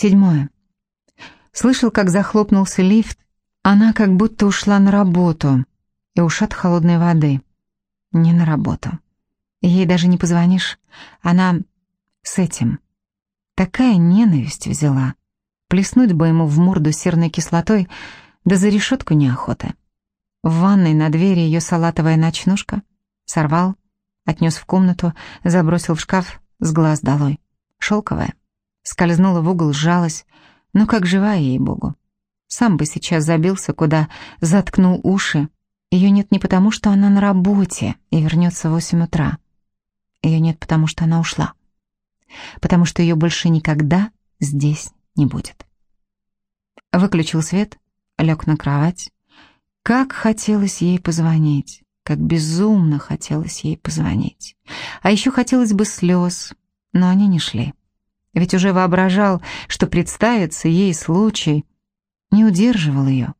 Седьмое. Слышал, как захлопнулся лифт. Она как будто ушла на работу. И ушат холодной воды. Не на работу. Ей даже не позвонишь. Она с этим. Такая ненависть взяла. Плеснуть бы ему в морду серной кислотой, да за решетку неохота. В ванной на двери ее салатовая ночнушка. Сорвал, отнес в комнату, забросил в шкаф, с глаз долой. Шелковая. Скользнула в угол, сжалась. Ну, как живая ей-богу. Сам бы сейчас забился, куда заткнул уши. Ее нет не потому, что она на работе и вернется в восемь утра. Ее нет потому, что она ушла. Потому что ее больше никогда здесь не будет. Выключил свет, лег на кровать. Как хотелось ей позвонить, как безумно хотелось ей позвонить. А еще хотелось бы слез, но они не шли. Ведь уже воображал, что представится ей случай. Не удерживал ее.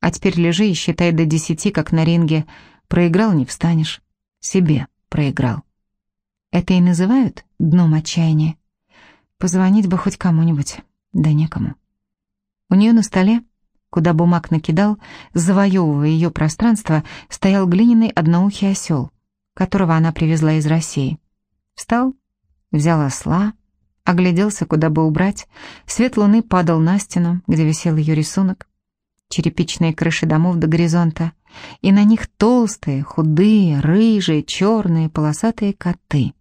А теперь лежи и считай до десяти, как на ринге. Проиграл, не встанешь. Себе проиграл. Это и называют дном отчаяния. Позвонить бы хоть кому-нибудь, да некому. У нее на столе, куда бумаг накидал, завоевывая ее пространство, стоял глиняный одноухий осел, которого она привезла из России. Встал, взял осла, огляделся, куда бы убрать. Свет луны падал на стену, где висел ее рисунок. Черепичные крыши домов до горизонта, и на них толстые, худые, рыжие, черные, полосатые коты.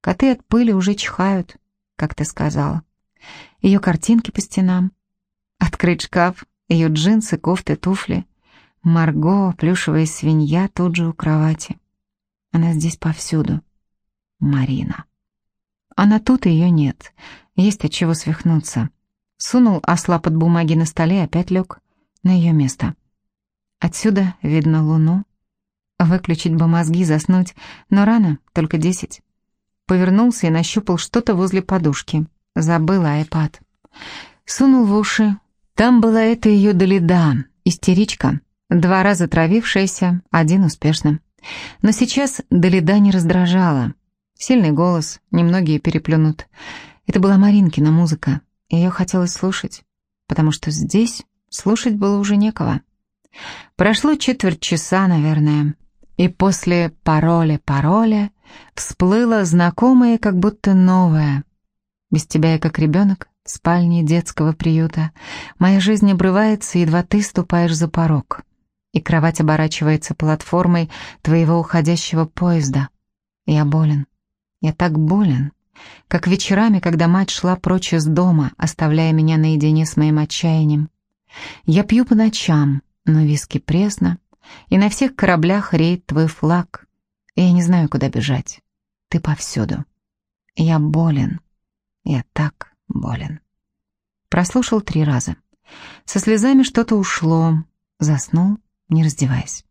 Коты от пыли уже чихают, как ты сказала. Ее картинки по стенам. Открыть шкаф, ее джинсы, кофты, туфли. Марго, плюшевая свинья тут же у кровати. Она здесь повсюду. Марина. Она тут, ее нет. Есть от чего свихнуться. Сунул осла под бумаги на столе и опять лег на ее место. Отсюда видно луну. Выключить бы мозги, заснуть, но рано, только десять повернулся и нащупал что-то возле подушки. Забыла айпад. Сунул в уши. Там была эта ее Долида, истеричка, два раза травившаяся, один успешным. Но сейчас Долида не раздражала. Сильный голос, немногие переплюнут. Это была Маринкина музыка. Ее хотелось слушать, потому что здесь слушать было уже некого. Прошло четверть часа, наверное, и после пароля-пароля всплыло знакомое, как будто новое. Без тебя я как ребенок в спальне детского приюта. Моя жизнь обрывается, едва ты ступаешь за порог. И кровать оборачивается платформой твоего уходящего поезда. Я болен. Я так болен. Как вечерами, когда мать шла прочь из дома, оставляя меня наедине с моим отчаянием. Я пью по ночам, но виски пресно, и на всех кораблях реет твой флаг. И я не знаю, куда бежать. Ты повсюду. Я болен. Я так болен. Прослушал три раза. Со слезами что-то ушло. Заснул, не раздеваясь.